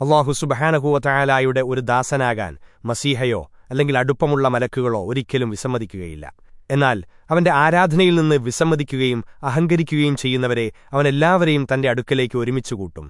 അള്ളാഹു സുബഹാനഹൂവത്തായാലായുടെ ഒരു ദാസനാകാൻ മസീഹയോ അല്ലെങ്കിൽ അടുപ്പമുള്ള മലക്കുകളോ ഒരിക്കലും വിസമ്മതിക്കുകയില്ല. എന്നാൽ അവന്റെ ആരാധനയിൽ നിന്ന് വിസമ്മതിക്കുകയും അഹങ്കരിക്കുകയും ചെയ്യുന്നവരെ അവനെല്ലാവരെയും തന്റെ അടുക്കലേക്ക് ഒരുമിച്ചുകൂട്ടും.